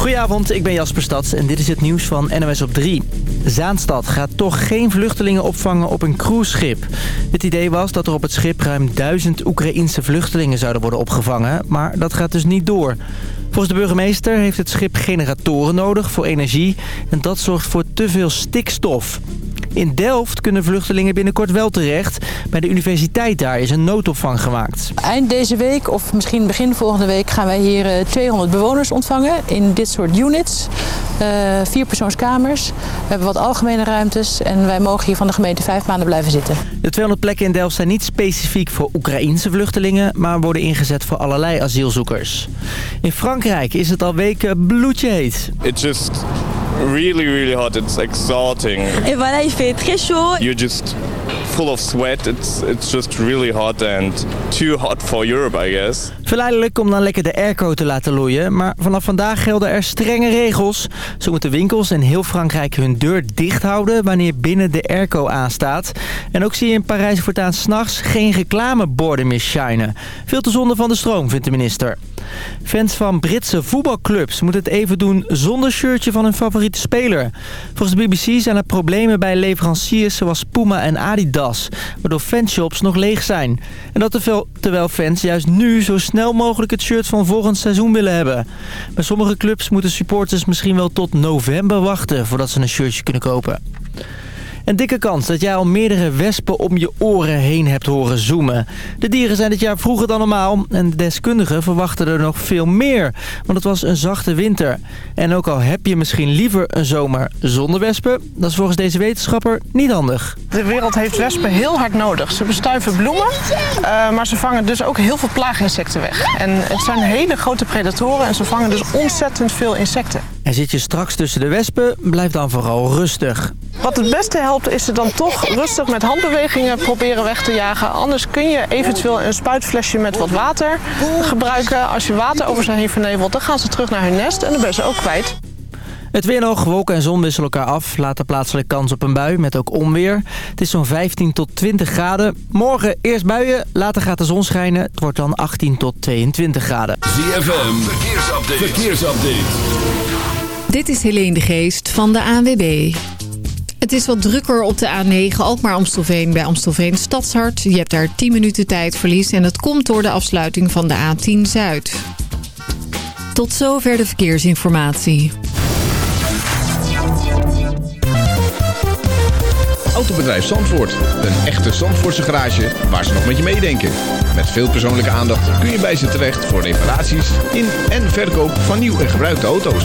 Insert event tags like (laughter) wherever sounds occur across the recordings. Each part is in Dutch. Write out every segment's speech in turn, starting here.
Goedenavond, ik ben Jasper Stads en dit is het nieuws van NOS op 3. Zaanstad gaat toch geen vluchtelingen opvangen op een cruiseschip. Het idee was dat er op het schip ruim duizend Oekraïnse vluchtelingen zouden worden opgevangen, maar dat gaat dus niet door. Volgens de burgemeester heeft het schip generatoren nodig voor energie en dat zorgt voor te veel stikstof. In Delft kunnen vluchtelingen binnenkort wel terecht. Bij de universiteit daar is een noodopvang gemaakt. Eind deze week of misschien begin volgende week gaan wij hier 200 bewoners ontvangen in dit soort units. Uh, vier persoonskamers. We hebben wat algemene ruimtes en wij mogen hier van de gemeente vijf maanden blijven zitten. De 200 plekken in Delft zijn niet specifiek voor Oekraïense vluchtelingen, maar worden ingezet voor allerlei asielzoekers. In Frankrijk is het al weken bloedje heet. It just really, really hot. It's exhausting. Et voilà, il fait très chaud. You're just full of sweat. It's, it's just really hot and too hot for Europe, I guess. Verleidelijk om dan lekker de airco te laten loeien. Maar vanaf vandaag gelden er strenge regels. Zo moeten winkels in heel Frankrijk hun deur dicht houden wanneer binnen de airco aanstaat. En ook zie je in Parijs voortaan s'nachts geen reclameborden meer shinen. Veel te zonde van de stroom, vindt de minister. Fans van Britse voetbalclubs moeten het even doen zonder shirtje van hun favoriete speler. Volgens de BBC zijn er problemen bij leveranciers zoals Puma en Adidas, waardoor fanshops nog leeg zijn. En dat terwijl fans juist nu zo snel mogelijk het shirt van volgend seizoen willen hebben. Bij sommige clubs moeten supporters misschien wel tot november wachten voordat ze een shirtje kunnen kopen. Een dikke kans dat jij al meerdere wespen om je oren heen hebt horen zoomen. De dieren zijn dit jaar vroeger dan normaal en de deskundigen verwachten er nog veel meer. Want het was een zachte winter. En ook al heb je misschien liever een zomer zonder wespen... dat is volgens deze wetenschapper niet handig. De wereld heeft wespen heel hard nodig. Ze bestuiven bloemen, uh, maar ze vangen dus ook heel veel plaaginsecten weg. En het zijn hele grote predatoren en ze vangen dus ontzettend veel insecten. En zit je straks tussen de wespen, blijf dan vooral rustig. Wat het beste helpt is ze dan toch rustig met handbewegingen proberen weg te jagen. Anders kun je eventueel een spuitflesje met wat water gebruiken. Als je water over ze heen vernevelt, dan gaan ze terug naar hun nest en dan ben je ze ook kwijt. Het weer nog, wolken en zon wisselen elkaar af. Later plaatselijk kans op een bui met ook onweer. Het is zo'n 15 tot 20 graden. Morgen eerst buien, later gaat de zon schijnen. Het wordt dan 18 tot 22 graden. ZFM, verkeersupdate. verkeersupdate. Dit is Helene de Geest van de ANWB. Het is wat drukker op de A9 Alkmaar-Amstelveen bij Amstelveen Stadshart. Je hebt daar 10 minuten tijdverlies en dat komt door de afsluiting van de A10 Zuid. Tot zover de verkeersinformatie. Autobedrijf Zandvoort. Een echte Zandvoortse garage waar ze nog met je meedenken. Met veel persoonlijke aandacht kun je bij ze terecht voor reparaties in en verkoop van nieuw en gebruikte auto's.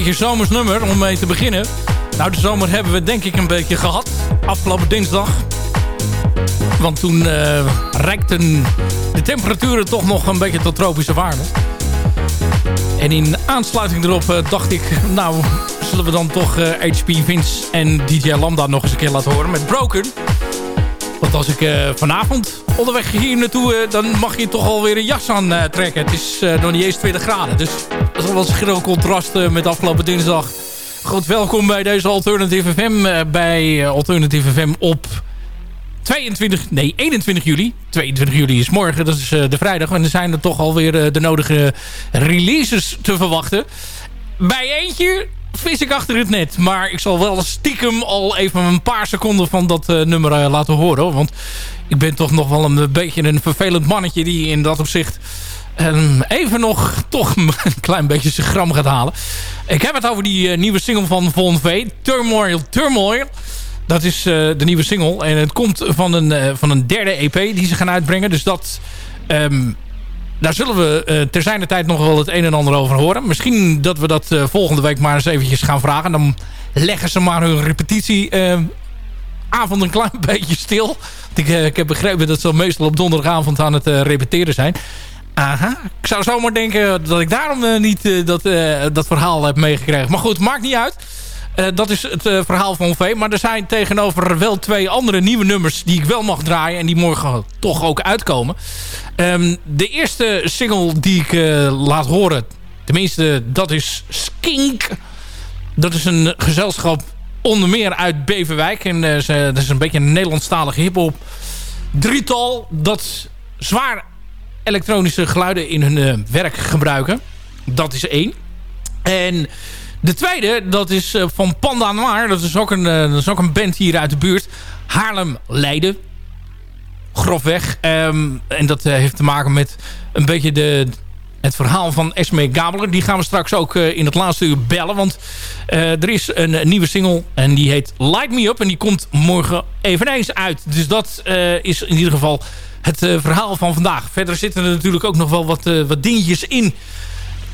Beetje zomers nummer om mee te beginnen. Nou, de zomer hebben we denk ik een beetje gehad. Afgelopen dinsdag. Want toen uh, reikten de temperaturen toch nog een beetje tot tropische waarden. En in aansluiting erop uh, dacht ik... Nou, zullen we dan toch HP Vince en DJ Lambda nog eens een keer laten horen met Broken. Want als ik vanavond onderweg hier naartoe... dan mag je toch alweer een jas aan trekken. Het is nog niet eens 20 graden. Dus dat is wel een groot contrast met afgelopen dinsdag. Goed, welkom bij deze Alternative FM. bij Alternative FM op 22, nee 21 juli. 22 juli is morgen, dat is de vrijdag. En er zijn er toch alweer de nodige releases te verwachten. Bij eentje vis ik achter het net. Maar ik zal wel stiekem al even een paar seconden van dat uh, nummer laten horen. Want ik ben toch nog wel een beetje een vervelend mannetje die in dat opzicht... Um, even nog toch (laughs) een klein beetje zijn gram gaat halen. Ik heb het over die nieuwe single van Von V. Turmoil, Turmoil. Dat is de nieuwe single. En het komt van een, van een derde EP die ze gaan uitbrengen. Dus dat... Um, daar zullen we uh, ter zijner tijd nog wel het een en ander over horen. Misschien dat we dat volgende week maar eens eventjes gaan vragen. Dan leggen ze maar hun repetitieavond een klein (laughs) beetje stil. Ik, ik, heb begrepen dat ze meestal op donderdagavond aan het repeteren zijn. Aha. Ik zou zomaar denken dat ik daarom niet dat, dat verhaal heb meegekregen. Maar goed, maakt niet uit. Uh, dat is het uh, verhaal van V. Maar er zijn tegenover wel twee andere nieuwe nummers... die ik wel mag draaien en die morgen toch ook uitkomen. Um, de eerste single die ik uh, laat horen... tenminste, dat is Skink. Dat is een gezelschap onder meer uit Beverwijk. En ze, dat is een beetje een Nederlandstalige hiphop drietal... dat zwaar elektronische geluiden in hun werk gebruiken. Dat is één. En... De tweede, dat is uh, van Panda Noir. Dat is, ook een, uh, dat is ook een band hier uit de buurt. Haarlem-Leiden. Grofweg. Um, en dat uh, heeft te maken met een beetje de, het verhaal van Esme Gabler. Die gaan we straks ook in het laatste uur bellen. Want er is een, een, nieuwe single en die heet Light Me Up. En die komt morgen eveneens uit. Dus dat is in ieder geval het verhaal van vandaag. Verder zitten er natuurlijk ook nog wel wat, wat dingetjes in...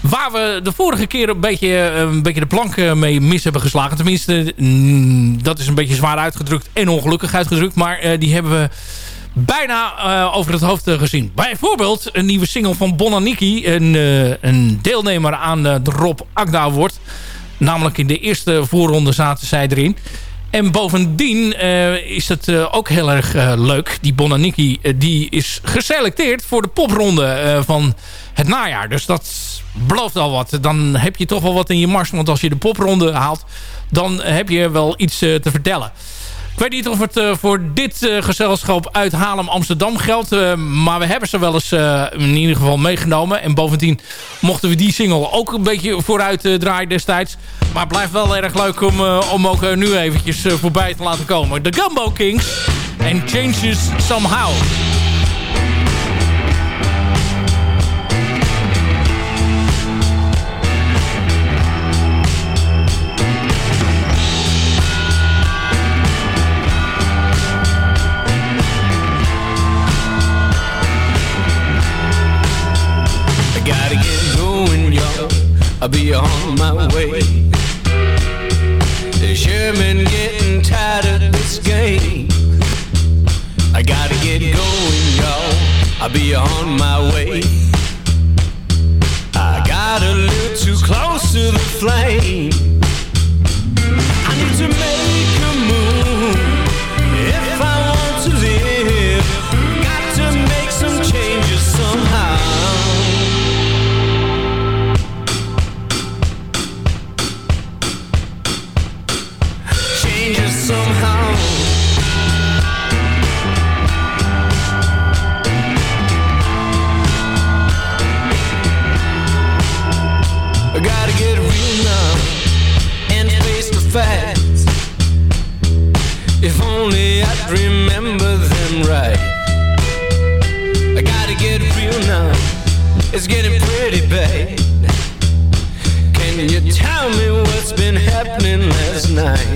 Waar we de vorige keer een beetje, eh, een beetje de plank eh, mee mis hebben geslagen. Tenminste, mm, dat is een beetje zwaar uitgedrukt en ongelukkig uitgedrukt. Maar uh, die hebben we bijna uh, over het hoofd gezien. Bijvoorbeeld een nieuwe single van Bonaniki. Een, een deelnemer aan de Rob Agda Award. Namelijk in de eerste voorronde zaten zij erin. En bovendien is het ook heel erg leuk. Die Bonaniki die is geselecteerd voor de popronde van het najaar. Dus dat belooft al wat. Dan heb je toch wel wat in je mars. Want als je de popronde haalt, dan heb je wel iets te vertellen. Ik weet niet of het uh, voor dit uh, gezelschap uit Haarlem Amsterdam geldt. Maar we hebben ze wel eens in ieder geval meegenomen. En bovendien mochten we die single ook een beetje vooruit draaien destijds. Maar het blijft wel erg leuk om, om ook nu eventjes voorbij te laten komen. De Gumbo Kings en Changes Somehow. I'll be on my way. Sherman getting tired of this game. I gotta get going, y'all. I'll be on my way. I got a little too close to the flame. I need to make It's getting pretty bad. Can you tell me what's been happening last night?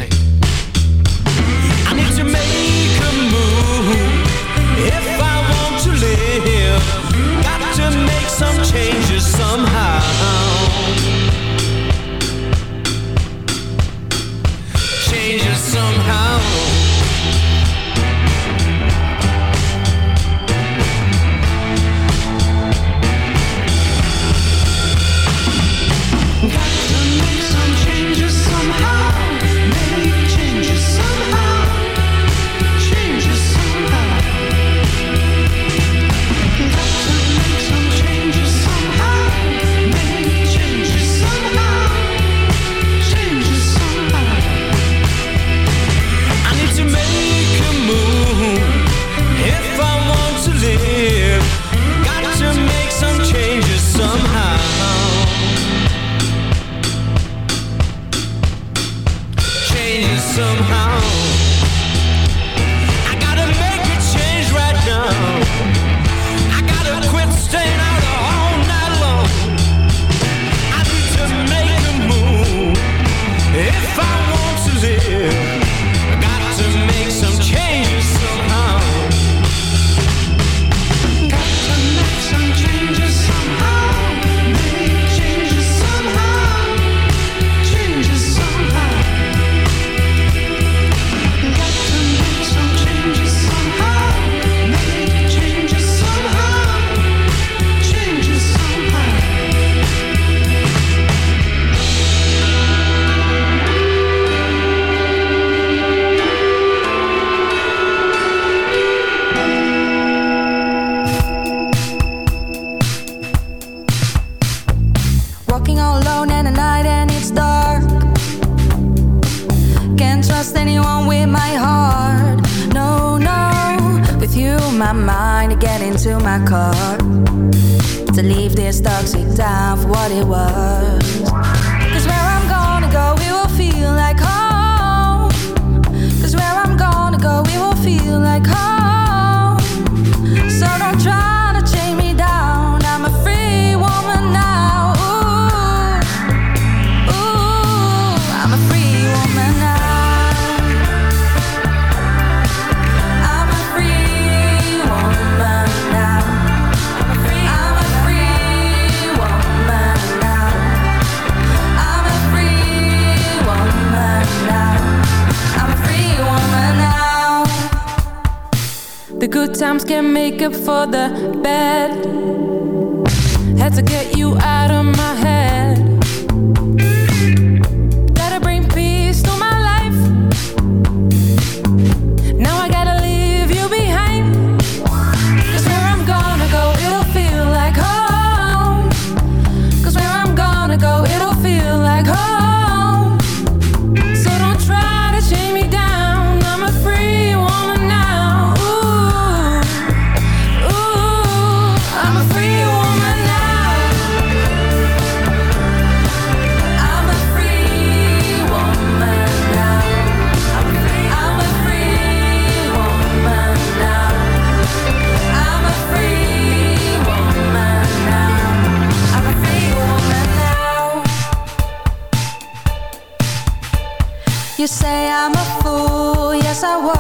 Good times can't make up for the bad. Had to get you out of my head. I was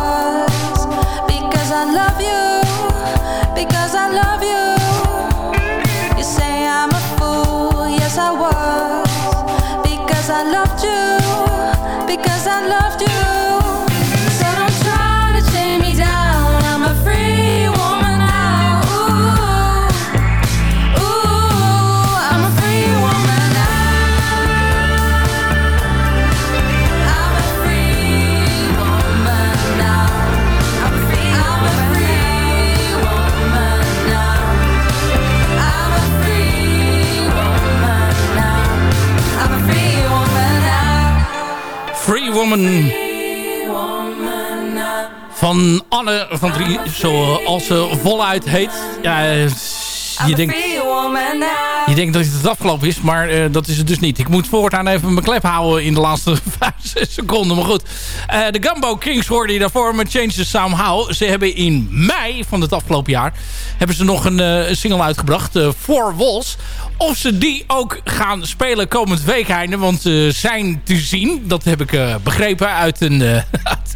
Woman van Anne van Drie, zoals ze voluit heet. Ja, je denkt. Je denkt dat het afgelopen is, maar eh, dat is het dus niet. Ik moet voortaan even mijn klep houden in de laatste (laughs) 5, 6 seconden. Maar goed, Eh, de Gumbo Kings hoorde je daarvoor met Changes Somehow. Ze hebben in mei van het afgelopen jaar hebben ze nog een eh, single uitgebracht, Four Walls. Of ze die ook gaan spelen komend weekende, want ze zijn te zien. Dat heb ik begrepen uit een, (laughs)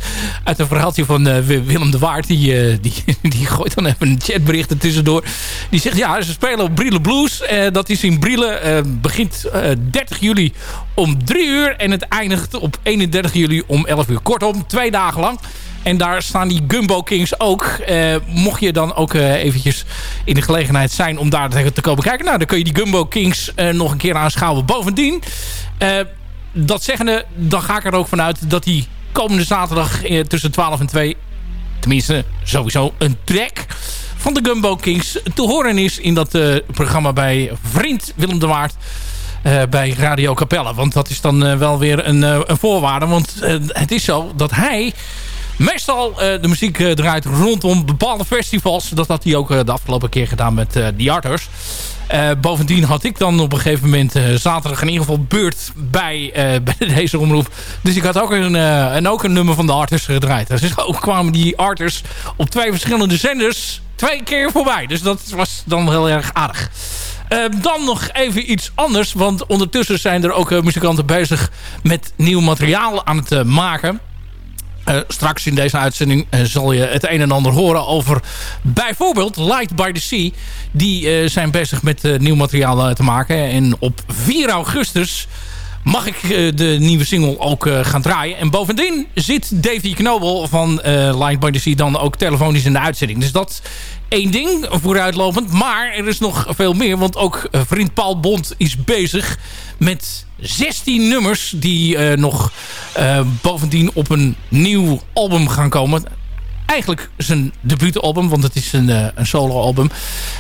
uit, een verhaaltje van eh, Willem de Waard. Die, eh, die, (laughs) die gooit dan even een chatbericht er tussendoor. Die zegt, ja, ze spelen op Brille Blues. Eh, dat is in Brille. begint eh, 30 juli om 3 uur. En het eindigt op 31 juli om 11 uur. Kortom, twee dagen lang. En daar staan die Gumbo Kings ook. Mocht je dan ook eh, eventjes in de gelegenheid zijn om daar te komen kijken. Nou, dan kun je die Gumbo Kings nog een keer aanschouwen. Bovendien, dat zeggende, dan ga ik er ook vanuit dat die komende zaterdag eh, tussen 12 en 2... tenminste, sowieso een track van de Gumbo Kings te horen is in dat eh, programma bij vriend Willem de Waard. eh, bij Radio Capelle. Want dat is dan wel weer een, een voorwaarde. Want het is zo dat hij meestal de muziek draait rondom bepaalde festivals. Dat had hij ook de afgelopen keer gedaan met The Arters. Eh, bovendien had ik dan op een gegeven moment eh, zaterdag in ieder geval beurt bij, eh, (laughs) bij deze omroep. Dus ik had ook een, en ook een nummer van de Arters gedraaid. Dus (laughs) zo kwamen die Arters op twee verschillende zenders twee keer voorbij. Dus dat was dan heel erg aardig. Dan nog even iets anders. Want ondertussen zijn er ook muzikanten bezig met nieuw materiaal aan het maken. Eh, straks in deze uitzending eh, zal je het een en ander horen over bijvoorbeeld Light by the Sea. Die eh, zijn bezig met nieuw materiaal te maken. En op 4 augustus mag ik eh, de nieuwe single ook eh, gaan draaien. En bovendien zit Davy Knobel van eh, Light by the Sea dan ook telefonisch in de uitzending. Dus dat één ding vooruitlopend. Maar er is nog veel meer. Want ook vriend Paul Bond is bezig met 16 nummers die nog bovendien op een nieuw album gaan komen. Eigenlijk zijn debuutalbum, want het is een, eh, een solo-album.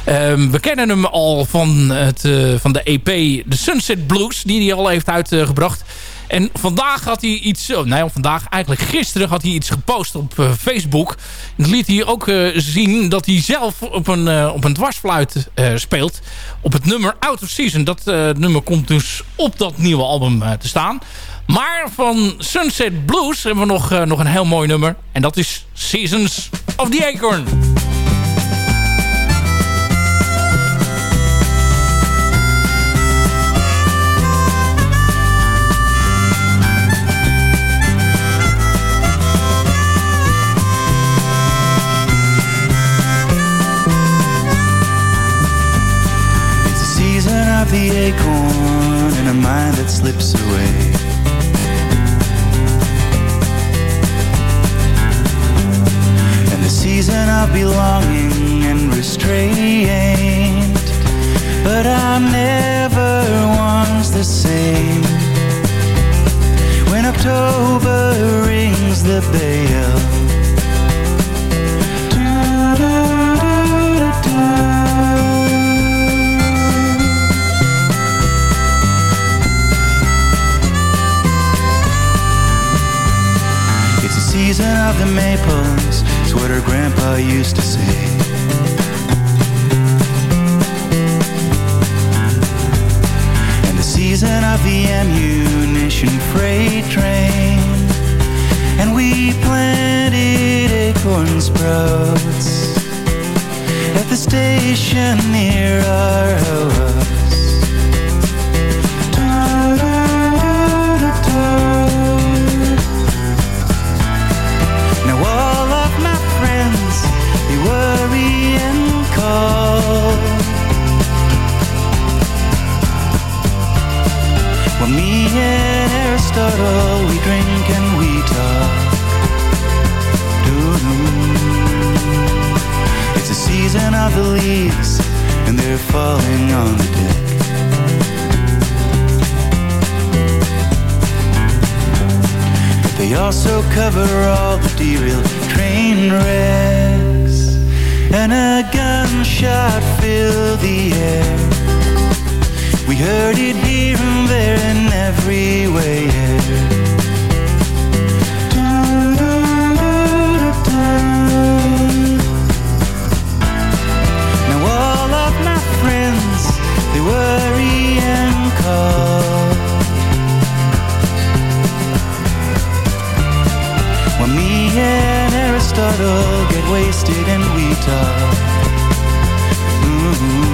Ehm, we kennen hem al van, het, eh, van de EP The Sunset Blues, die hij al heeft uitgebracht. En vandaag had hij iets... Oh, nee, vandaag, eigenlijk gisteren had hij iets gepost op eh, Facebook. En liet hij ook zien dat hij zelf op een, op een dwarsfluit speelt. Op het nummer Out of Season. Dat nummer komt dus op dat nieuwe album te staan. Maar van Sunset Blues hebben we nog, eh, nog een heel mooi nummer. En dat is Seasons of the Acorn. It's the season of the acorn and a mind that slips away. Of belonging and restraint. But I'm never once the same. When October rings the bell. Season of the maples, what her grandpa used to say. And the season of the ammunition freight train. And we planted acorn sprouts at the station near our house. Aristotle, we drink and we talk. It's the season of the leaves, and they're falling on the deck. But They also cover all the derailed train wrecks And a gunshot filled the air We heard it here and there and everywhere Now all of my friends, they worry and call When me and Aristotle get wasted and we talk. Ooh. It's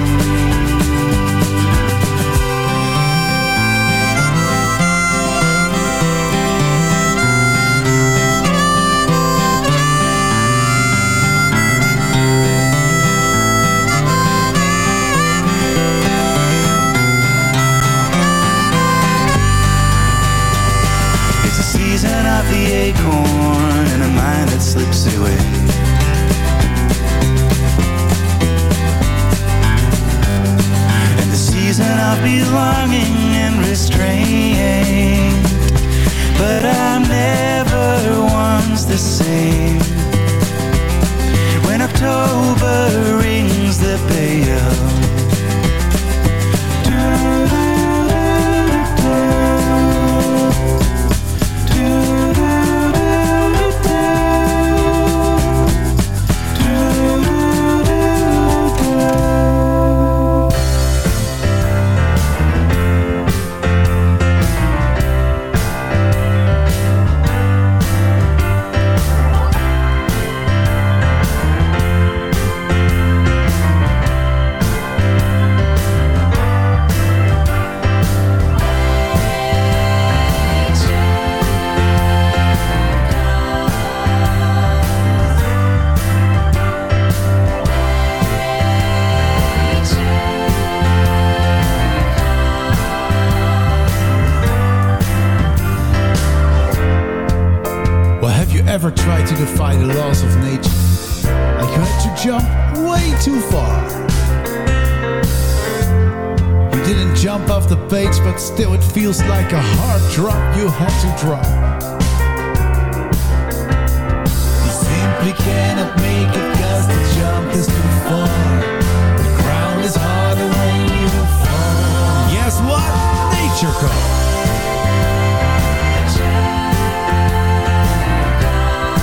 Nature calls.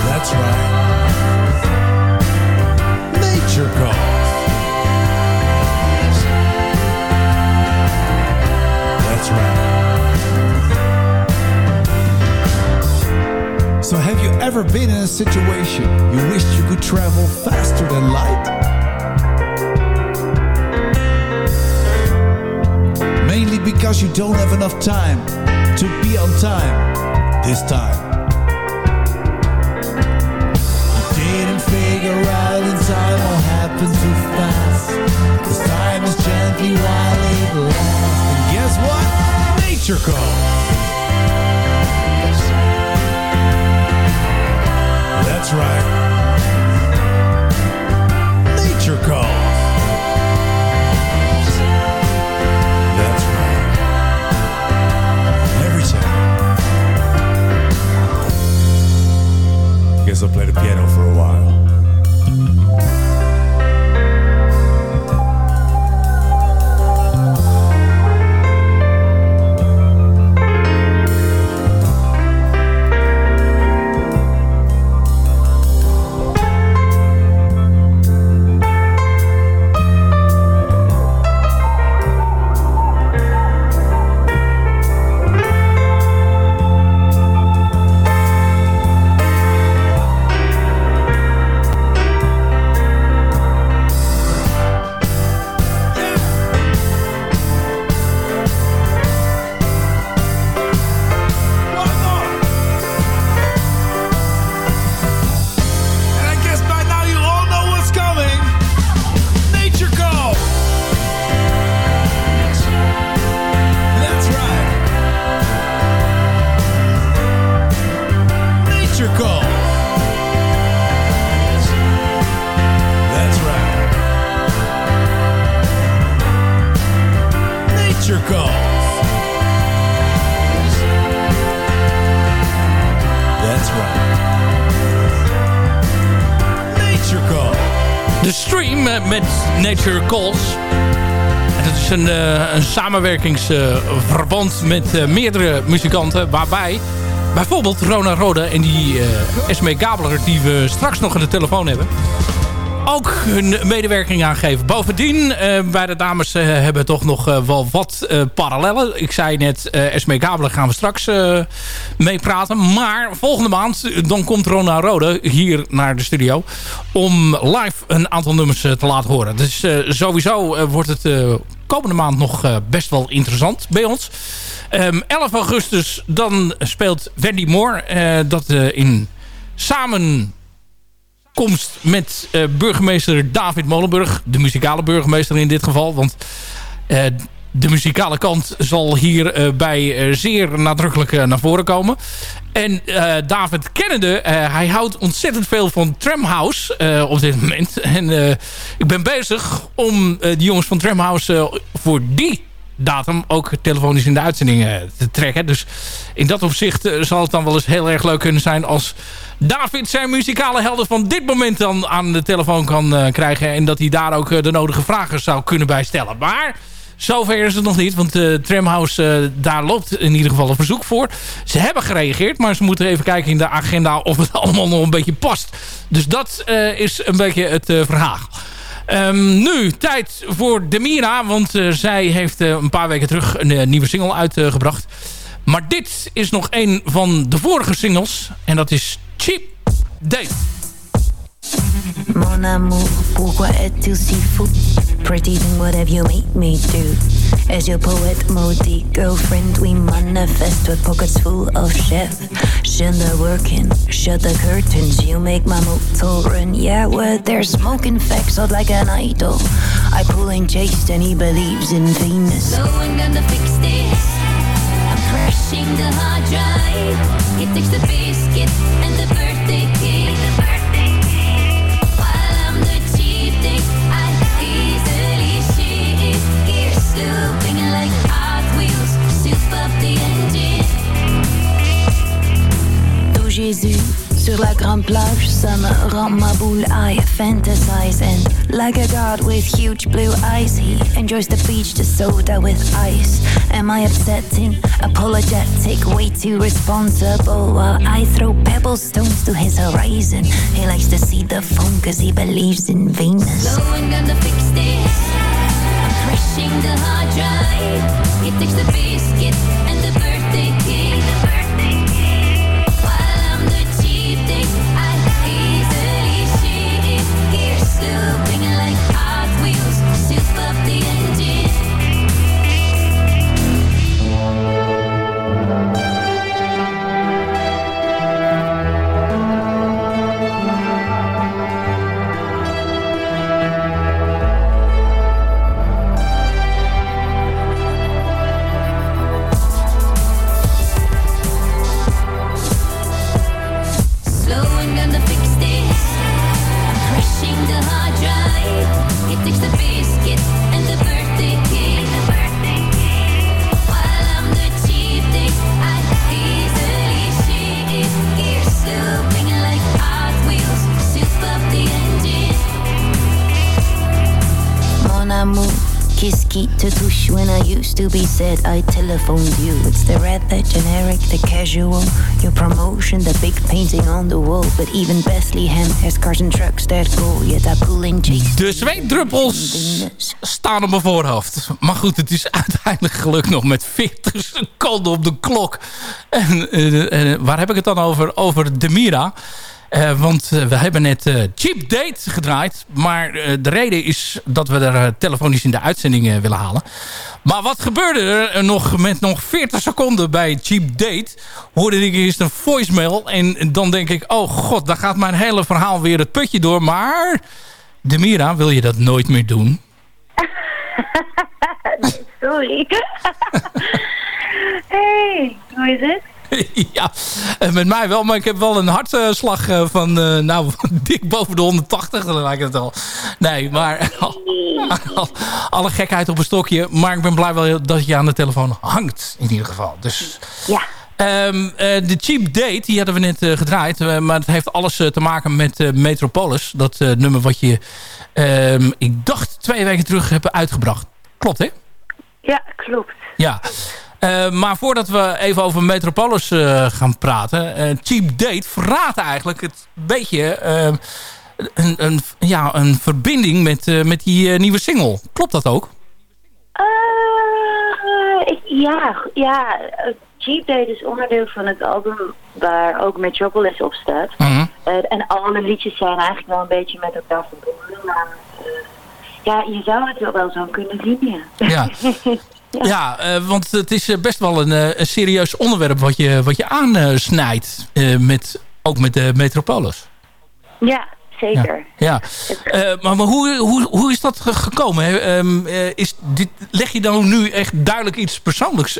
That's right. Nature calls. That's right. So have you ever been in a situation you wished you could travel faster than light? Because you don't have enough time to be on time this time. didn't figure out in time all happened too fast. This time is gently while it lasts. And guess what? Nature calls. That's right. Nature calls. I'll play the piano for a while. Nature Calls. En dat is een, eh, een samenwerkingsverband met eh, meerdere muzikanten. Waarbij bijvoorbeeld Rona Rode en die eh Esme Gabler... die we straks nog aan de telefoon hebben... ook hun medewerking aangeven. Bovendien, eh, bij de dames eh, hebben toch nog eh, wel wat parallellen. Ik zei net, Esme Gabler gaan we straks meepraten. Maar volgende maand, dan komt Rona Rode hier naar de studio... om live een aantal nummers te laten horen. Dus sowieso wordt het komende maand nog best wel interessant bij ons. Ehm, 11 augustus, dan speelt Wendy Moore... dat in samen komst met eh, burgemeester David Molenburg. De muzikale burgemeester in dit geval. Want eh, de muzikale kant zal hier eh, bij zeer nadrukkelijk naar voren komen. En David kennende, hij houdt ontzettend veel van Tramhouse op dit moment. En ik ben bezig om die jongens van Tramhouse voor die datum ook telefonisch in de uitzending te trekken. Dus in dat opzicht zal het dan wel eens heel erg leuk kunnen zijn als David zijn muzikale helden van dit moment dan aan de telefoon kan eh, krijgen. En dat hij daar ook eh, de nodige vragen zou kunnen bij stellen. Maar zover is het nog niet. Want uh, Tramhouse, daar loopt in ieder geval een verzoek voor. Ze hebben gereageerd. Maar ze moeten even kijken in de agenda of het (laughs) allemaal nog een beetje past. Dus dat is een beetje het verhaal. Ehm, nu, tijd voor Demira. Want zij heeft een paar weken terug een nieuwe single uitgebracht. maar dit is nog een van de vorige singles. En dat is Cheap Date. Mon amour, pourquoi es-tu si fou? Pretty than whatever you make me do? As your poet maudit girlfriend, we manifest with pockets full of chef. Shouldn't working, shut the curtains, you make my motor run. Yeah, well, there's smoking facts out like an idol. I pull and chase, and he believes in Venus. So I'm gonna fix this refreshing the hard drive. It takes the biscuits and the birthday cake. While I'm the cheap thing, I easily shit. gears, scooping like Hot Wheels, soup up the engine. Oh Jésus la grande plage, ça me rend ma boule. I fantasize and like a god with huge blue eyes, he enjoys the beach, the soda with ice. Am I upsetting? Apologetic, way too responsible. While I throw pebble stones to his horizon, he likes to see the phone cause he believes in Venus. Slowing down the fix this. I'm crushing the hard drive. It takes the biscuit to be said I telephoned you. It's the red, the generic, the casual, your promotion, the big painting on the wall. But even Bethlehem has cars and trucks that go, yet I pull in. De zweetdruppels staan op mijn voorhoofd. Maar goed, het is (laughs) uiteindelijk gelukt nog met 40 seconden op de klok. En eh, waar heb ik het dan over? Over Demira. Eh, want eh, we hebben net eh, Cheap Date gedraaid. Maar de reden is dat we er telefonisch in de uitzending willen halen. Maar wat gebeurde er nog met nog 40 seconden bij Cheap Date? Hoorde ik eerst een voicemail. En dan denk ik, oh god, daar gaat mijn hele verhaal weer het putje door. Maar Demira, wil je dat nooit meer doen? (laughs) Sorry. (laughs) hey, hoe is het? (laughs) ja, eh, met mij wel. Maar ik heb wel een hartslag eh, van, eh, nou, (laughs) dik boven de 180. Dan lijkt het al. Nee, maar (laughs) alle gekheid op een stokje. Maar ik ben blij wel dat je aan de telefoon hangt, in ieder geval. Dus... Ja. Ehm, eh, de Cheap Date, die hadden we net gedraaid. maar het heeft alles te maken met Metropolis. Dat nummer wat je, ehm, ik dacht, twee weken terug hebben uitgebracht. Klopt, hè? Ja, klopt. Ja. Eh, maar voordat we even over Metropolis eh, gaan praten. eh, Cheap Date verraadt eigenlijk het beetje een, een, ja, een verbinding met, met die nieuwe single. Klopt dat ook? Ik- ja, ja. Cheap Date is onderdeel van het album waar ook Metropolis op staat. Mhm. En alle liedjes zijn eigenlijk wel een beetje met elkaar verbonden. Maar ja, je zou het wel wel zo kunnen zien, ja. Ja. (laughs) Ja, eh, want het is eh, best wel een, eh, een serieus onderwerp wat je, wat je aansnijdt. met, ook met de Metropolis. Ja, zeker. Ja, maar, maar hoe, hoe, hoe is dat ge- gekomen? Ehm, eh, is dit, leg je dan nu echt duidelijk iets persoonlijks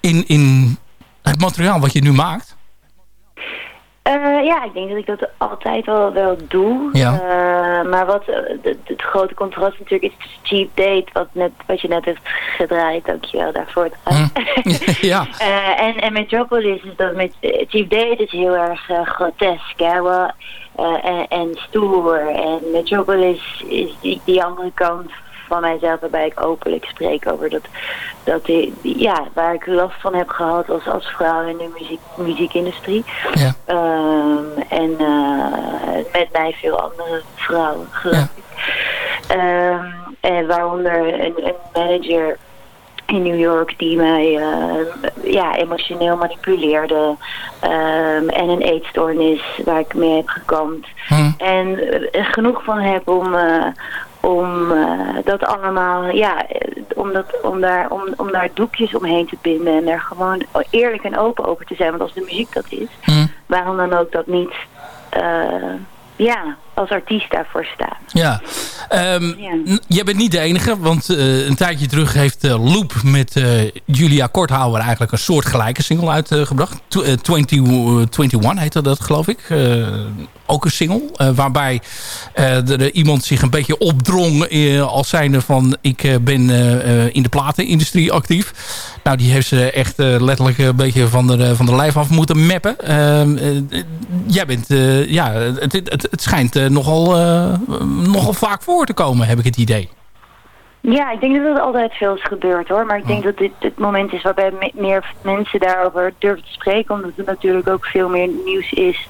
in, in het materiaal wat je nu maakt? Eh, ja, ik denk dat ik dat altijd wel, wel doe. Ja. Eh, maar wat eh, het- het grote contrast natuurlijk is Cheap Date, wat, net, wat je net hebt gedraaid. Dankjewel daarvoor. trouwens. (laughs) ja. Eh, en, en Metropolis is dat met Cheap Date is heel erg grotesk, hè, wel, en, en stoer. En Metropolis is die, die andere kant van mijzelf waarbij ik openlijk spreek over dat, dat die, ja, waar ik last van heb gehad als, als vrouw in de muziek, muziekindustrie. Ja. Ehm, en eh, met mij veel andere vrouwen, geloof ik. Ehm, en waaronder een, een manager in New York die mij eh, ja, emotioneel manipuleerde. Ehm, en een eetstoornis waar ik mee heb gekampt. En er genoeg van heb om, eh, om eh, dat allemaal, ja, om, dat, om, daar, om, om daar doekjes omheen te binden. En er gewoon eerlijk en open over te zijn. Want als de muziek dat is, waarom dan ook dat niet, eh, ja, als artiest daarvoor sta. Ja. N- Jij bent niet de enige, want eh, een tijdje terug heeft eh, Loop met eh, Julia Korthouwer eigenlijk een soortgelijke single uitgebracht. Tw- eh, 20, eh, 21 heette dat geloof ik. Ook een single, waarbij er iemand zich een beetje opdrong als zijnde van ik ben in de platenindustrie actief. Nou, die heeft ze echt letterlijk een beetje van de, van de lijf af moeten mappen. Ehm, eh, eh, jij bent, ja, het, het, het schijnt nogal, nogal vaak voor te komen, heb ik het idee. Ja, ik denk dat er altijd veel is gebeurd hoor. Maar ik denk dat dit het moment is waarbij me- meer mensen daarover durven te spreken. Omdat er natuurlijk ook veel meer nieuws is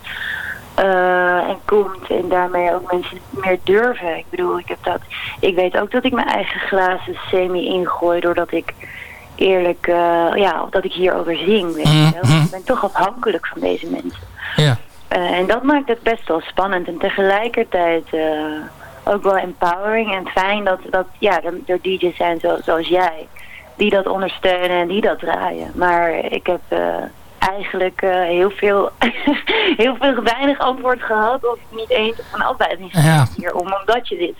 eh, en komt. En daarmee ook mensen meer durven. Ik bedoel, ik heb dat. Ik weet ook dat ik mijn eigen glazen semi ingooi doordat ik eerlijk, eh, ja, dat ik hierover zing. Weet wel. Ik ben toch afhankelijk van deze mensen. Ja. Eh, en dat maakt het best wel spannend en tegelijkertijd ook wel empowering en fijn dat, dat ja, er, DJ's zijn zo, zoals jij, die dat ondersteunen en die dat draaien. Maar ik heb eh, eigenlijk eh, heel veel, (laughs) heel veel weinig antwoord gehad of niet eens of van afwijzing Ja. hierom, omdat je dit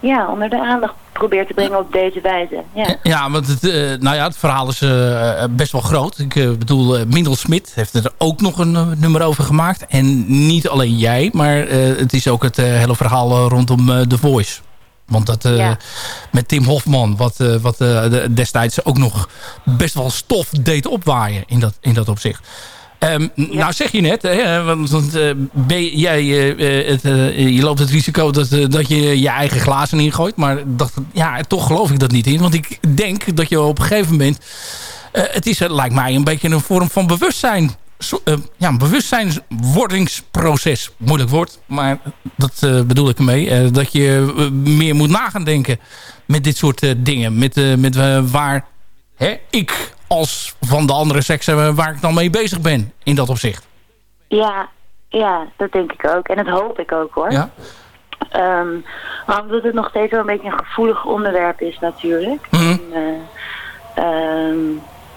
ja, onder de aandacht probeert te brengen op deze wijze. Ja. Ja, want het, eh, nou ja, het verhaal is eh, best wel groot. Ik eh, bedoel, Mindel Smit heeft er ook nog een eh, nummer over gemaakt. En niet alleen jij, maar eh, het is ook het eh, hele verhaal eh, rondom eh, The Voice. Want dat eh, met Tim Hofman, wat, eh, wat eh, de- destijds ook nog best wel stof deed opwaaien in dat, in dat opzicht. Ehm, Nou zeg je net, hè, want, want, eh, ben jij, eh, eh, het, je loopt het risico dat, dat je je eigen glazen ingooit. Maar dat, ja, toch geloof ik dat niet in. Want ik denk dat je op een gegeven moment... het is, lijkt mij, een beetje een vorm van bewustzijn. Ja, een bewustzijnswordingsproces. Moeilijk woord, maar dat bedoel ik ermee. Dat je meer moet nagaan denken met dit soort dingen. Met, met waar hè, ik als van de andere seks waar ik dan mee bezig ben in dat opzicht. Ja, ja, dat denk ik ook. En dat hoop ik ook hoor. Ja. Ehm, maar omdat het nog steeds wel een beetje een gevoelig onderwerp is natuurlijk. Mhm. En, eh, ehm,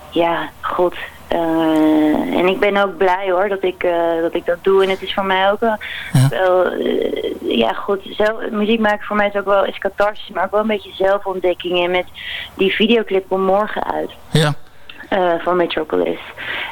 ja, god. eh, en ik ben ook blij hoor dat ik, eh, dat ik dat doe. En het is voor mij ook wel, wel ja goed, zelf, muziek maken voor mij is ook wel is catharsis, maar ook wel een beetje zelfontdekking. En met die videoclip komt morgen uit Ja. Eh, van Metropolis.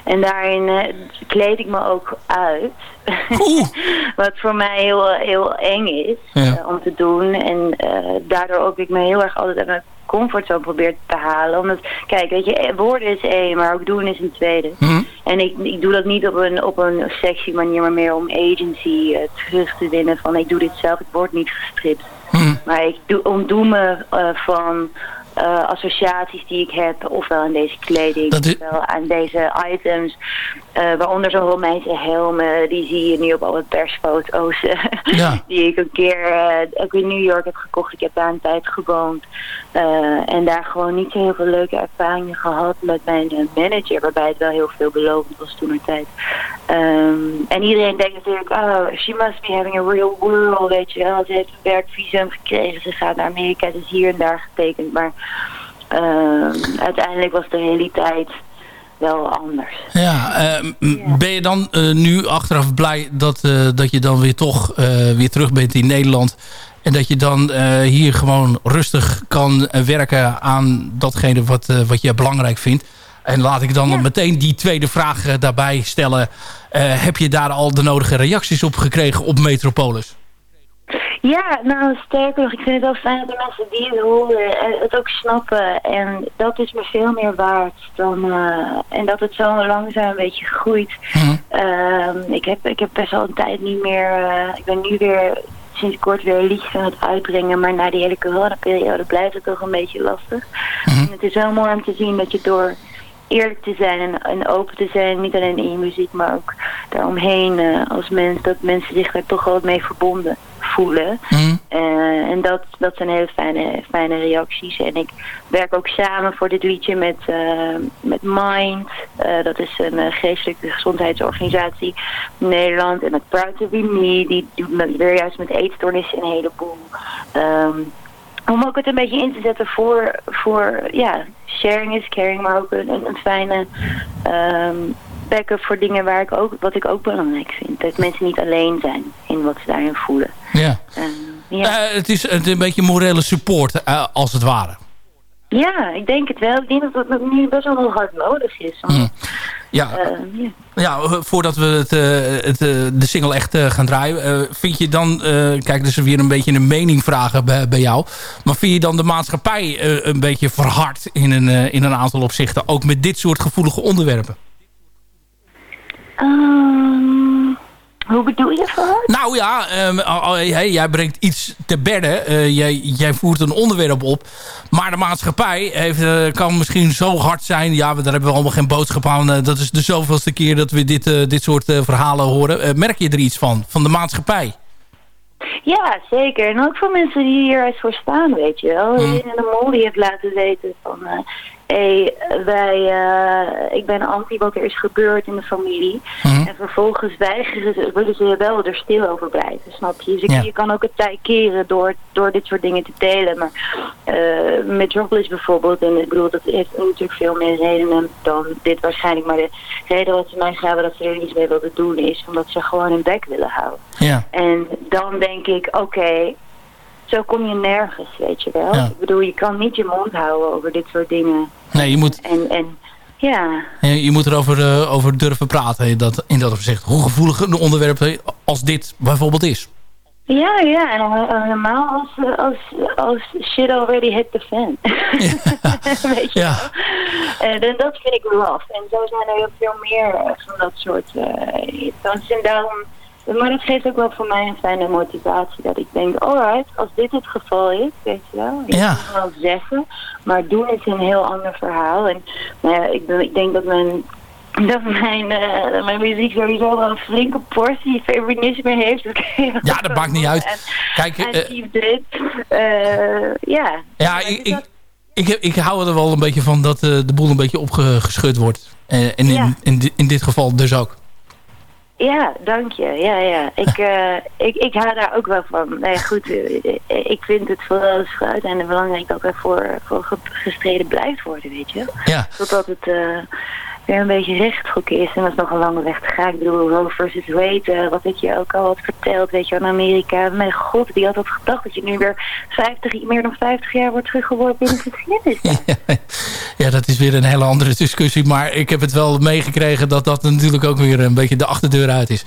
En daarin eh, kleed ik me ook uit. (laughs) Wat voor mij heel, heel eng is Ja. eh, om te doen. En eh, daardoor ook ik me heel erg altijd uit mijn comfortzone probeer te halen. Omdat, kijk, weet je, woorden is één, maar ook doen is een tweede. En ik, ik doe dat niet op een, op een sexy manier, maar meer om agency terug te winnen. Van ik doe dit zelf, ik word niet gestript. Maar ik doe, ontdoe me van eh, associaties die ik heb, ofwel aan deze kleding, is- ofwel aan deze items. eh, waaronder zo'n Romeinse helmen, die zie je nu op alle persfoto's. (laughs) Ja. die ik een keer eh, ook in New York heb gekocht. Ik heb daar een tijd gewoond. En daar gewoon niet zo heel veel leuke ervaringen gehad met mijn manager. Waarbij het wel heel veelbelovend was toen tijd. Ehm, en iedereen denkt natuurlijk, oh, she must be having a real world, weet je wel. Ze heeft een werkvisum gekregen, ze gaat naar Amerika, ze is hier en daar getekend. Maar uiteindelijk was de realiteit wel anders. Ja, eh, m- ben je dan eh, nu achteraf blij dat, eh, dat je dan weer toch eh, weer terug bent in Nederland... en dat je dan hier gewoon rustig kan werken aan datgene wat, eh, wat je belangrijk vindt? En laat ik dan meteen die tweede vraag daarbij stellen. Heb je daar al de nodige reacties op gekregen op Metropolis? Ja, nou sterker nog, ik vind het wel fijn dat de mensen die het horen eh, het ook snappen. En dat is me veel meer waard dan... eh, en dat het zo langzaam een beetje groeit. Ehm, ik, heb, ik heb best wel een tijd niet meer... eh, ik ben nu weer sinds kort weer liedjes aan het uitbrengen. Maar na die hele coronaperiode blijft het toch een beetje lastig. En het is wel mooi om te zien dat je door eerlijk te zijn en, en open te zijn, niet alleen in je muziek, maar ook daaromheen als mens, dat mensen zich daar toch wel mee verbonden voelen. Eh, en dat, dat zijn hele fijne, fijne reacties. En ik werk ook samen voor dit liedje met, eh, met Mind. Eh, dat is een geestelijke gezondheidsorganisatie in Nederland. En met Proud to Be Me, die doet weer juist met eetstoornissen een heleboel. Ehm, om ook het een beetje in te zetten voor, voor ja, sharing is caring, maar ook een, een, een fijne ehm, voor dingen waar ik ook, wat ik ook belangrijk vind. Dat mensen niet alleen zijn in wat ze daarin voelen. Ja. Ehm, ja. Eh, het, is, het een beetje morele support, eh, als het ware. ja, ik denk het wel. Ik denk dat dat nu best wel hard nodig is. Want, Mm. Ja, ehm, ja. ja, eh, voordat we het, het, de single echt gaan draaien... vind je dan... kijk, dus weer een beetje een mening vragen bij, bij jou. Maar vind je dan de maatschappij een beetje verhard... In een, in een aantal opzichten? Ook met dit soort gevoelige onderwerpen? Ehm, hoe bedoel je voor? Nou ja, ehm, hey, jij brengt iets te bedden. Eh, jij, jij voert een onderwerp op. Maar de maatschappij heeft, eh, kan misschien zo hard zijn. Ja, daar hebben we allemaal geen boodschap aan. Eh, dat is de zoveelste keer dat we dit, dit soort verhalen horen. Merk je er iets van? Van de maatschappij? Ja, zeker. En ook voor mensen die hier eens voor staan, weet je wel. Mm. En de mol die heeft laten weten van... hé, wij, eh, ik ben anti wat er is gebeurd in de familie. Mhm. En vervolgens weigeren ze, willen ze wel er stil over blijven, snap je? Dus ik, Ja. je kan ook het tij keren door, door dit soort dingen te delen. Maar eh Metropolis bijvoorbeeld, en ik bedoel, dat heeft natuurlijk veel meer redenen dan dit waarschijnlijk. Maar de reden wat ze mij gaven dat ze er niets mee wilden doen is omdat ze gewoon hun bek willen houden. Ja. En dan denk ik, oké, zo kom je nergens, weet je wel. Ja. Ik bedoel, je kan niet je mond houden over dit soort dingen. Nee, je moet, En, en ja, je moet erover eh, over durven praten in dat, in dat opzicht. Hoe gevoelig een onderwerp eh, als dit bijvoorbeeld is. ja, ja. En al- helemaal als, eh, als, als shit already hit the fan. (laughs) (laughs) weet je Ja. wel. En, en dat vind ik rough. En zo zijn er heel veel meer eh, van dat soort uh, en daarom... Maar dat geeft ook wel voor mij een fijne motivatie. Dat ik denk, alright, als dit het geval is, weet je wel. Ik Ja. kan het wel zeggen, maar doen is een heel ander verhaal. En nou ja, ik, ben- ik denk dat mijn, (laughs) dat mijn, eh, mijn muziek sowieso wel een flinke portie feminisme heeft. Ja, dat maakt niet uit. Kijk, En eh, dit. eh, ja. Ja, ik, ik, ik, ik hou er wel een beetje van dat de boel een beetje opgeschud wordt. En in, Ja. in, di- in dit geval dus ook. Ja, dank je. Ja, ja. Ik, (laughs) eh, ik, ik hou daar ook wel van. Nee, goed, eh, ik vind het vooral als fruit en belangrijk dat er voor, voor ge- gestreden blijft worden, weet je. Ja. Totdat het eh, weer een beetje rechthoek is. En dat is nog een lange weg te gaan. Ik bedoel, Roe versus Wade, eh, wat ik je ook al had verteld, weet je, in Amerika. Mijn god, die had dat gedacht dat je nu weer 50, meer dan 50 jaar wordt teruggeworpen in de geschiedenis. (laughs) Ja, dat is weer een hele andere discussie. Maar ik heb het wel meegekregen dat dat natuurlijk ook weer een beetje de achterdeur uit is.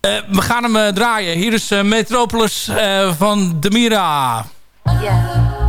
Eh, we gaan hem eh, draaien. Hier is Metropolis eh, van Demira. Ja.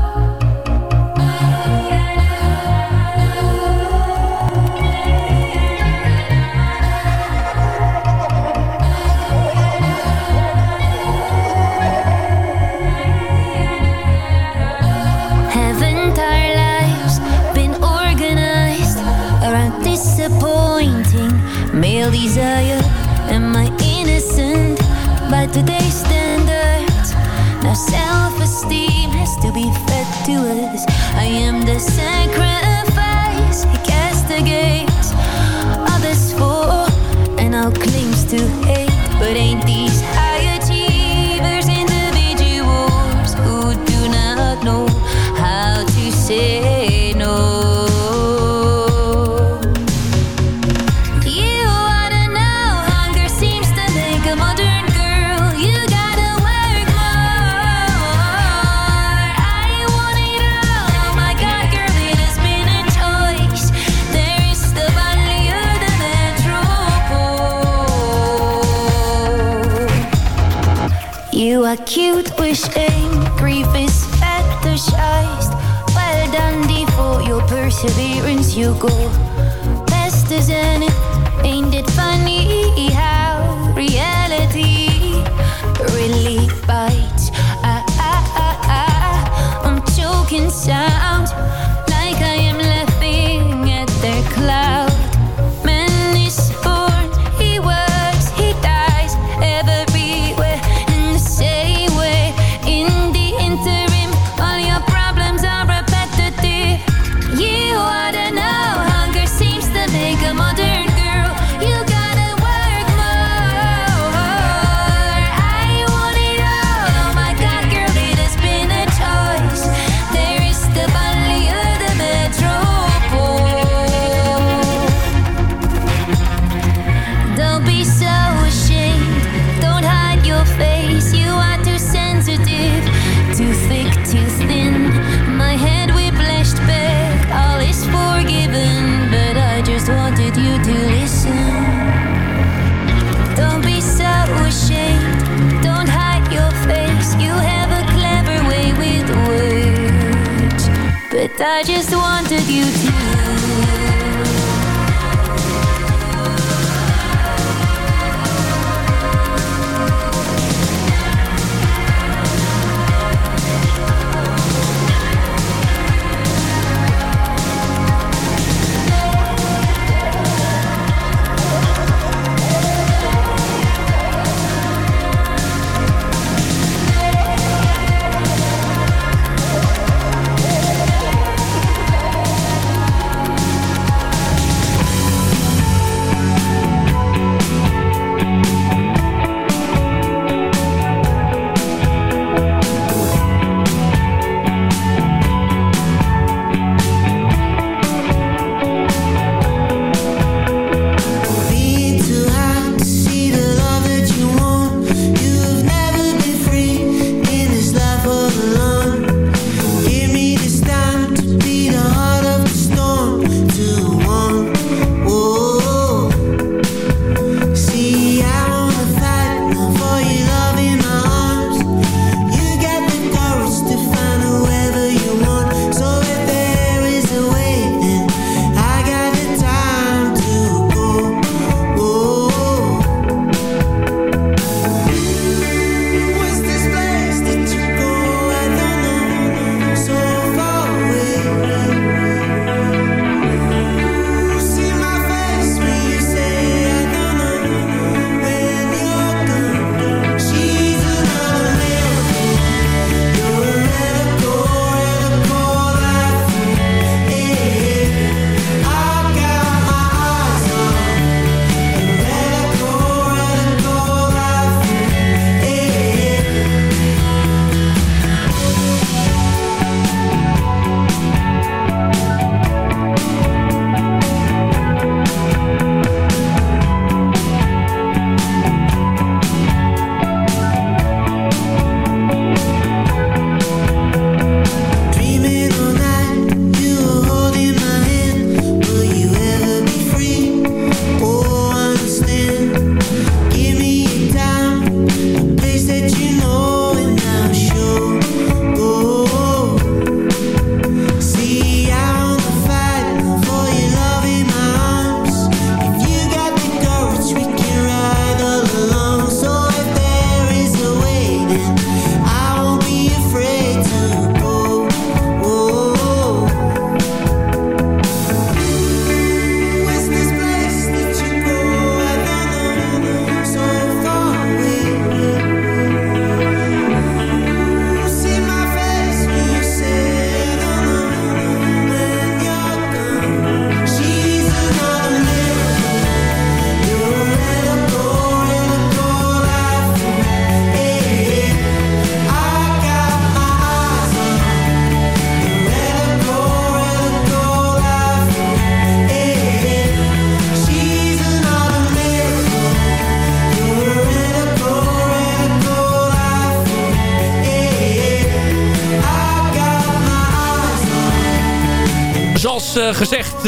Perseverance, you go best as it. Ain't it funny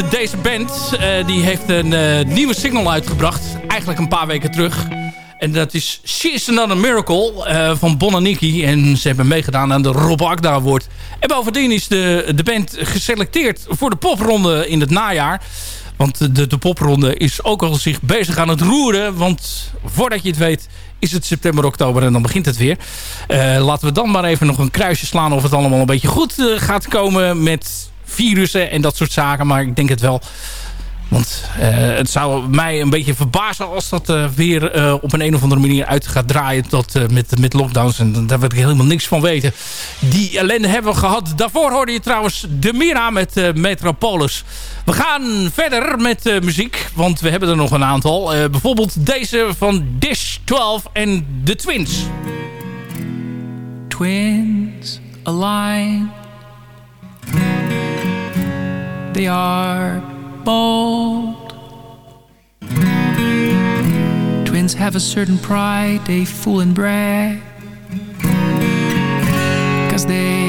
deze band eh, die heeft een eh, nieuwe single uitgebracht. Eigenlijk een paar weken terug. En dat is She's Another Miracle eh, van Bon en Nicky. En ze hebben meegedaan aan de Rob Agda Award. En bovendien is de, de band geselecteerd voor de popronde in het najaar. Want de, de popronde is ook al zich bezig aan het roeren. Want voordat je het weet is het september, oktober en dan begint het weer. Laten we dan maar even nog een kruisje slaan of het allemaal een beetje goed gaat komen met virussen en dat soort zaken. Maar ik denk het wel. Want eh, het zou mij een beetje verbazen als dat eh, weer eh, op een, een of andere manier uit gaat draaien tot, met, met lockdowns. En daar wil ik helemaal niks van weten. Die ellende hebben we gehad. Daarvoor hoorde je trouwens de Mira met Metropolis. We gaan verder met muziek, want we hebben er nog een aantal. Bijvoorbeeld deze van Dish 12 en The Twins. twins align. They are bold. Twins have a certain pride, they fool and brag. Cause they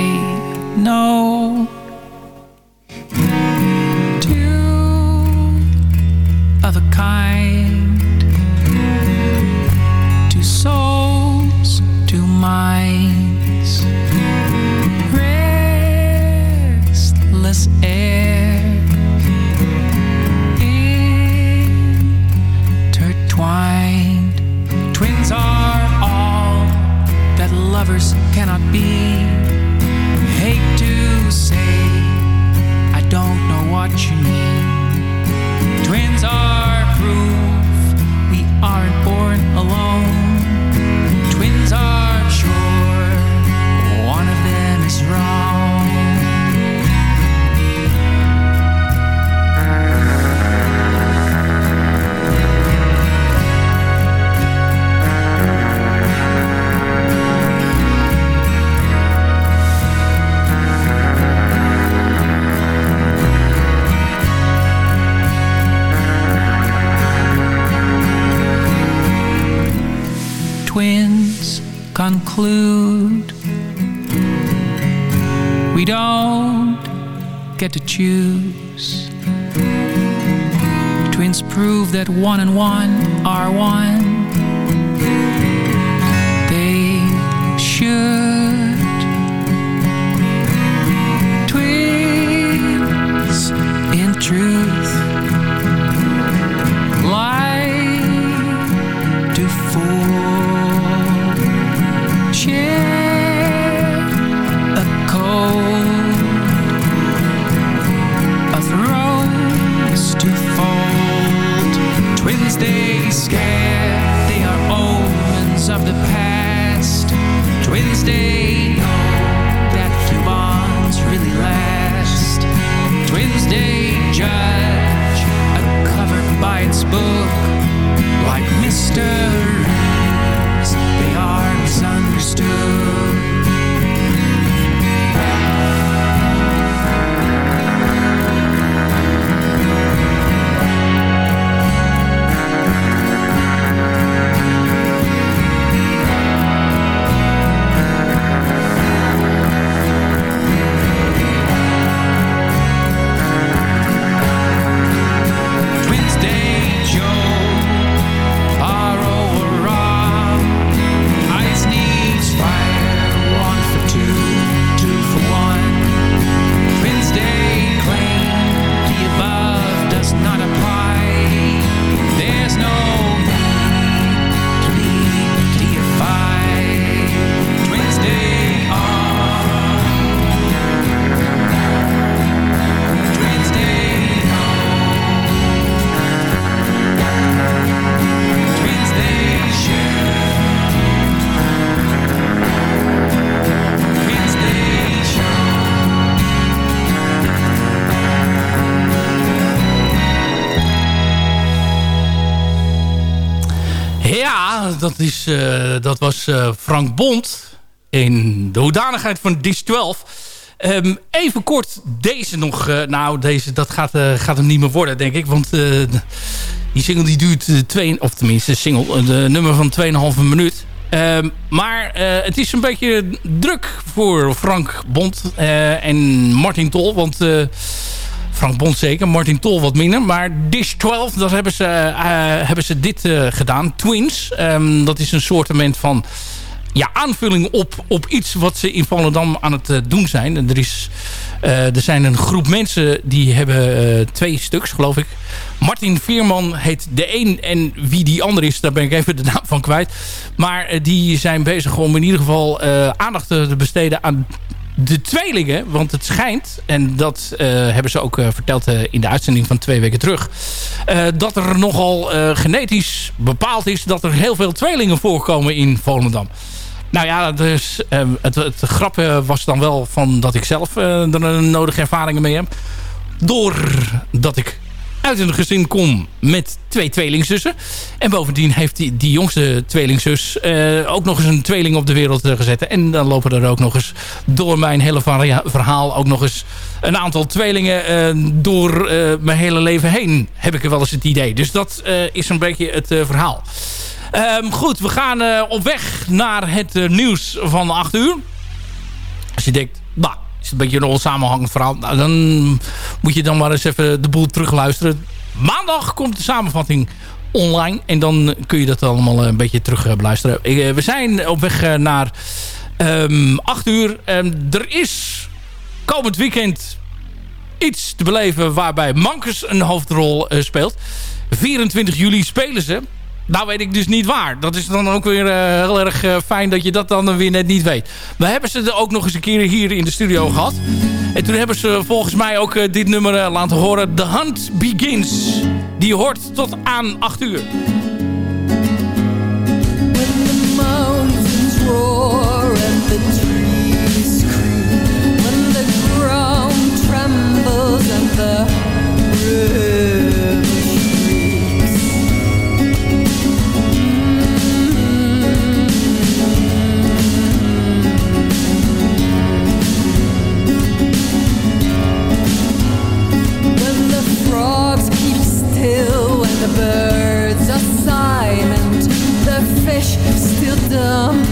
scared. Eh, dat was eh, Frank Bond in de hoedanigheid van Dish 12. Ehm, even kort deze nog. eh, nou, deze, dat gaat, gaat hem niet meer worden, denk ik. Want die single die duurt twee... Of tenminste, single, de nummer van 2,5 minuut. Ehm, maar het is een beetje druk voor Frank Bond en Martin Tol. Want... eh, Frank Bond zeker, Martin Tol wat minder. Maar Dish 12, dat hebben ze, eh, hebben ze dit eh, gedaan. Twins, Ehm, dat is een soortement van ja, aanvulling op, op iets wat ze in Volendam aan het eh, doen zijn. En Er, is, eh, er zijn een groep mensen die hebben eh, twee stuks, geloof ik. Martin Veerman heet de een en wie die ander is, daar ben ik even de naam van kwijt. Maar eh, die zijn bezig om in ieder geval eh, aandacht te besteden aan de tweelingen, want het schijnt, en dat eh, hebben ze ook eh, verteld eh, in de uitzending van twee weken terug, dat er nogal genetisch bepaald is dat er heel veel tweelingen voorkomen in Volendam. Nou ja, dus, het, het grappige was dan wel van dat ik zelf er nodige ervaringen mee heb. Doordat ik uit een gezin kom met twee tweelingzussen. En bovendien heeft die, die jongste tweelingzus eh, ook nog eens een tweeling op de wereld eh, gezet. En dan lopen er ook nog eens door mijn hele verhaal ook nog eens een aantal tweelingen eh, door mijn hele leven heen. Heb ik er wel eens het idee. Dus dat is een beetje het verhaal. Ehm, goed, we gaan op weg naar het nieuws van 8 uur. Als je denkt, nou, is een beetje een onsamenhangend verhaal. Nou, dan moet je dan maar eens even de boel terugluisteren. Maandag komt de samenvatting online. En dan kun je dat allemaal een beetje terug eh, beluisteren. Eh, we zijn op weg eh, naar ehm 8 uur. Ehm, er is komend weekend iets te beleven waarbij Mankers een hoofdrol speelt. 24 juli spelen ze. Nou weet ik dus niet waar. Dat is dan ook weer eh, heel erg eh, fijn dat je dat dan weer net niet weet. We hebben ze er ook nog eens een keer hier in de studio gehad. En toen hebben ze volgens mij ook eh, dit nummer laten horen. The Hunt Begins. Die hoort tot aan 8 uur. mountains roar and the come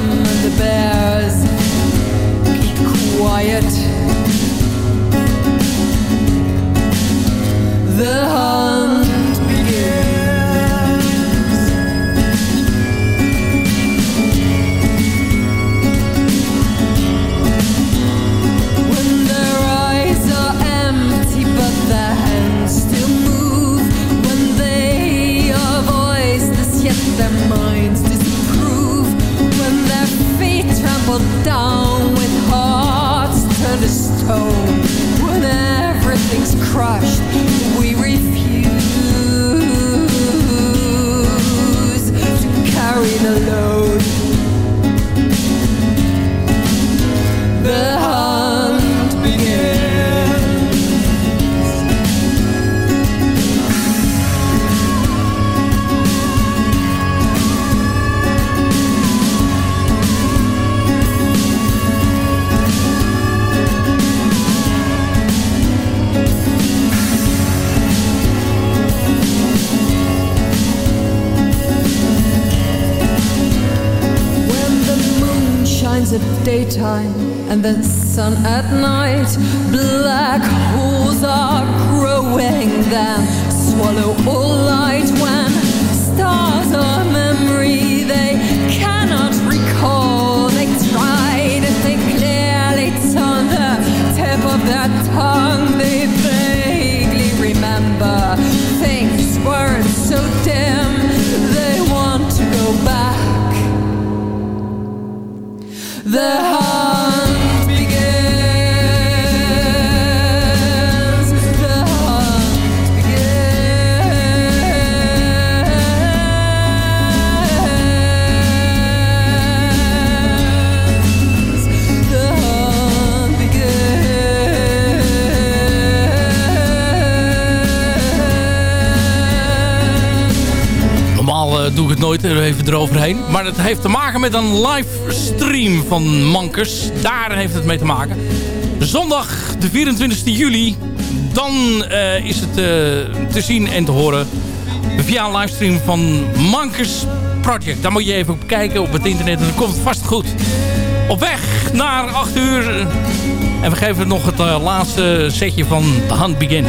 daytime and then sun at night. Black holes are growing, then swallow all light when stars are memory they cannot recall. They try to think clearly, it's on the tip of their tongue. The hunt het nooit er even eroverheen. Maar het heeft te maken met een livestream van Mankers. Daar heeft het mee te maken. Zondag de 24 juli. Dan eh, is het eh, te zien en te horen via een livestream van Mankers Project. Daar moet je even op kijken op het internet en dan komt vast goed. Op weg naar 8 uur. En we geven nog het eh, laatste setje van The Hunt Begins.